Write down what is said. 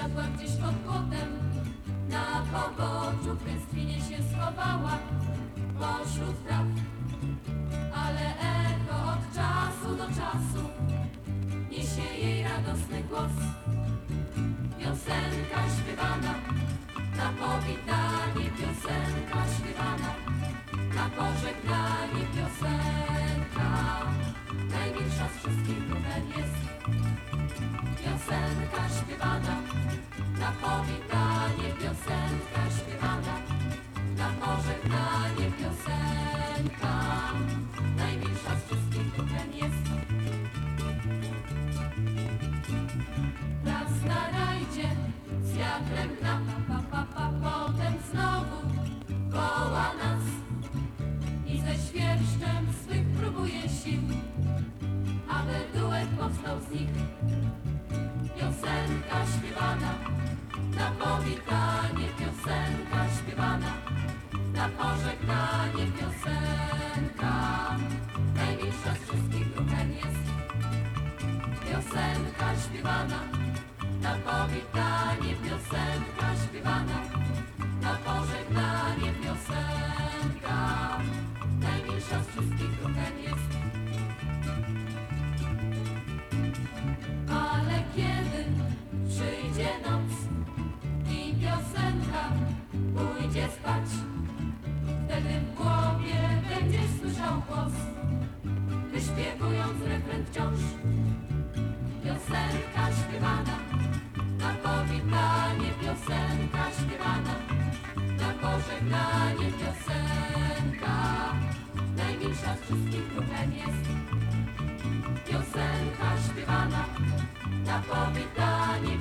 Usiadła gdzieś pod płotem, na poboczu w gęstwinie się schowała pośród traw. Ale echo od czasu do czasu niesie jej radosny głos. Piosenka śpiewana, na powitanie piosenka śpiewana, na pożegnanie piosenka. Najmilsza z wszystkich na powitanie piosenka śpiewana, na pożegnanie piosenka. Najmilsza z wszystkich numer jest. Raz na rajdzie z wiatrem gra, pa, potem znowu woła nas i ze świerszczem swych próbuje sił, aby duet powstał z nich. Piosenka śpiewana, na powitanie piosenka śpiewana, na pożegnanie piosenka. Najmilsza z wszystkich druhen jest piosenka śpiewana, na powitanie piosenka śpiewana, wyśpiewując refren wciąż. Piosenka śpiewana, na powitanie piosenka śpiewana, na pożegnanie piosenka. Najmilsza z wszystkich druhem jest piosenka śpiewana, na powitanie